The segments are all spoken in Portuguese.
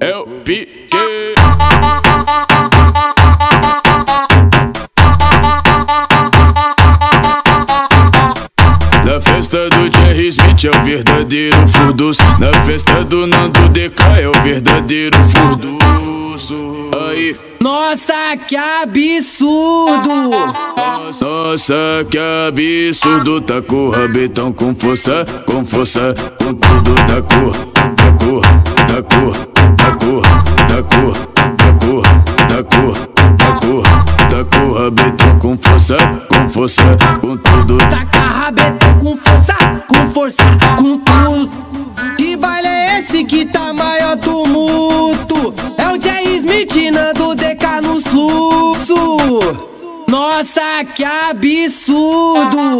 Eu piquei. Na festa do Jerry Smith é o verdadeiro furdus. Na festa do Nando DK é o verdadeiro furduço. Aí. Nossa, que absurdo! Nossa, que absurdo, tá com o rabetão com força, com força, com tudo, tá com, tá com, tá com, tá com, tá com, tá com, tá com, tá com, tá com rabetão com força, com força, com tudo. Taca rabetão com força, com força, com tudo. Que baile é esse que tá maior tumulto? É o Jay Smith Nando Nossa, que absurdo!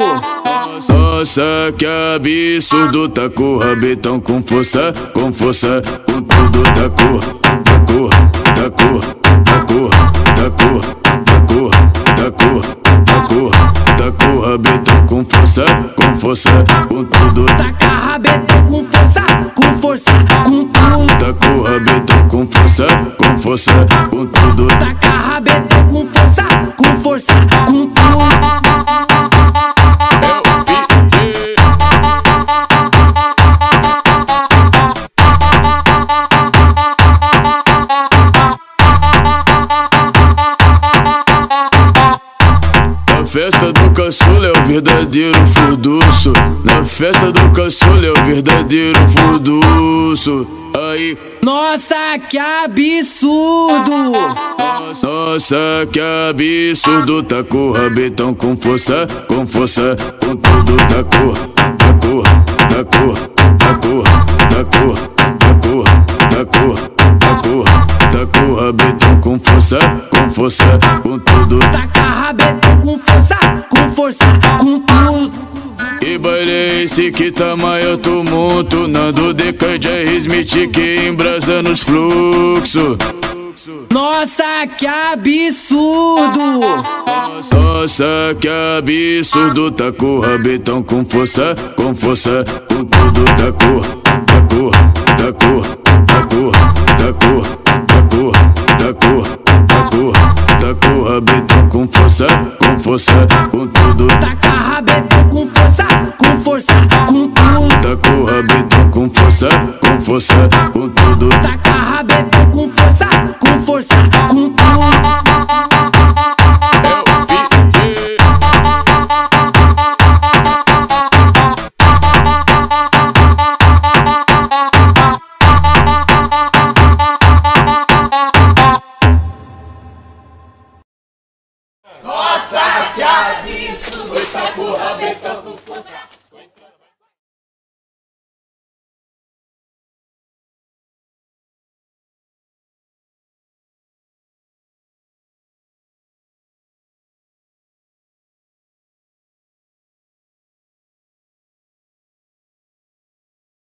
Nossa, que absurdo, tá com o rabetão com força, com força, com tudo, tá com, tá com, tá com, tá com, tá com, tá com, tá com, tá com, tá com rabetão com força, com força, com tudo, Taca rabetão com força, com força, com tudo. tá com rabetão com força, com força, com tudo, Taca rabetão com força, força, com tudo. festa do caçula é o verdadeiro furduço. Na festa do caçula é o verdadeiro furduço. Aí, Nossa, que absurdo! nossa, que absurdo, tá com o rabetão com força, com força, com tudo, tá com, tá com, tá com, tá com, tá com, tá com, tá com, tá com, tá com o rabetão com força, com força, com tudo. Taca rabetão com força, com força, com tudo. Que baile é esse que tá maior tumulto Nando Jerry Smith que embrasa nos fluxos Nossa, que absurdo! Nossa, que absurdo, tá com o rabetão com força, com força, com tudo, tá com, tá com, tá com, tá com, tá com, tá com, tá com, tá com, tá com o rabetão com força, com força, com tudo, Taca rabetão com força, com força, com tudo. tá com o rabetão com força, com força, com tudo, Happy